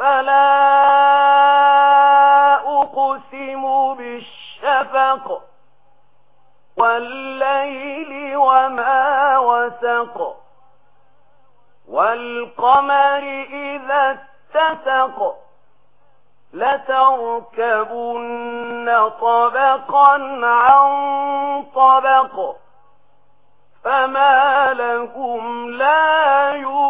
فلا أقسم بالشفق والليل وما وسق والقمر إذا اتسق لتركبن طبقا عن طبق فما لكم لا يؤمنون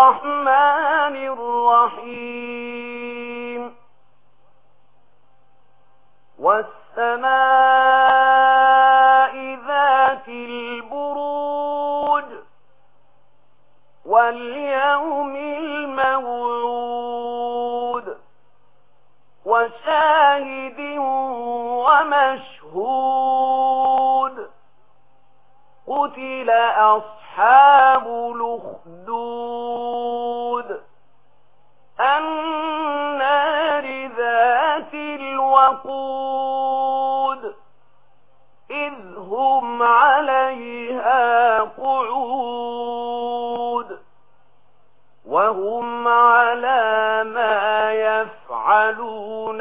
الرحمن الرحيم. والسماء ذات البروج واليوم الموعود وشاهد ومشهود قتل أصحاب لخ في الوقود إذ هم عليها قعود وهم على ما يفعلون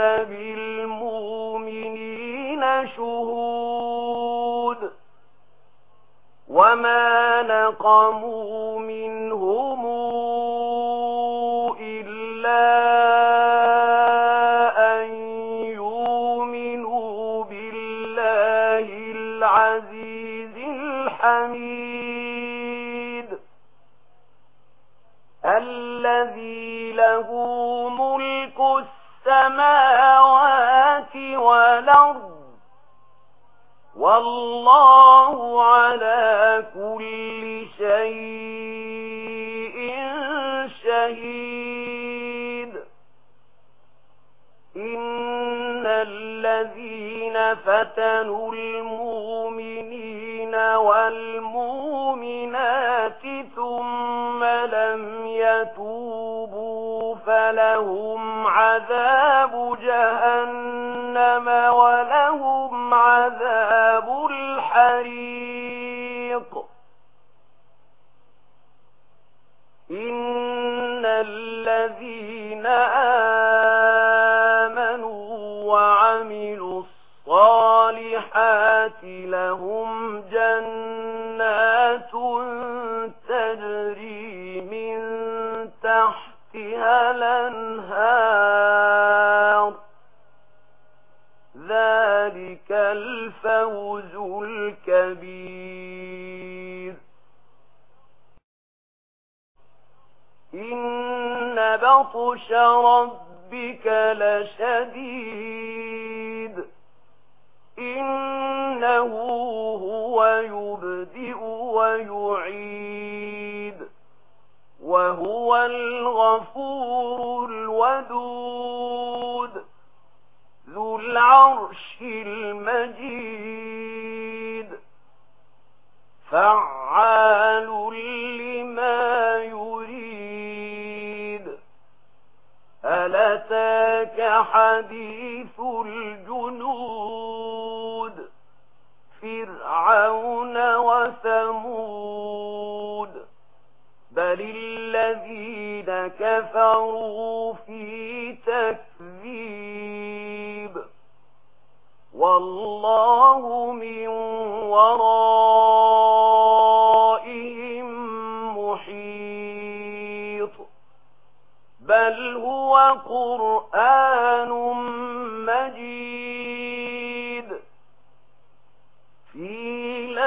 بالمؤمنين شهود وما نقموا منهم حميد الذي له ملك السماوات والأرض والله على كل شيء شهيد. إن الذين فتنوا المؤمنين والمؤمنات ثم لم يتوبوا فلهم عذاب جهنم ولهم عذاب الحريق. إن الذين آمنوا الْآيَاتِ لهم جنات تجري من تحتها الانهار ذلك الفوز الكبير إن بطش ربك لشديد هو يبدئ ويعيد وهو الغفور الودود ذو العرش المجيد فعال لما يريد ألتاك حديث فرعون وثمود بل الذين كفروا في تكذيب والله من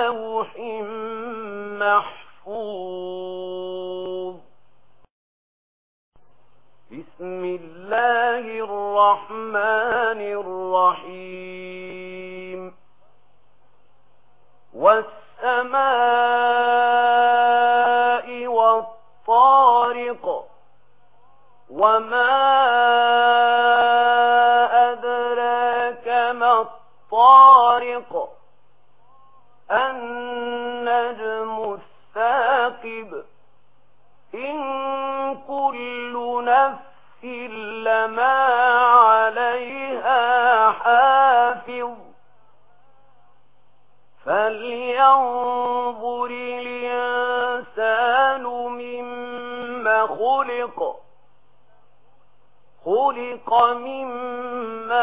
لوح محفوظ. بسم الله الرحمن الرحيم. والسماء والطارق. وما أدراك ما الطارق. النجم الثاقب. إن كل نفس لما عليها حافظ. فلينظر الإنسان مما خلق. خلق مما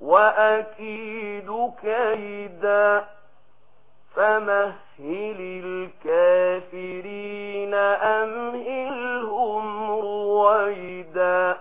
وأكيد كيدا فمهل الكافرين أمهلهم رويدا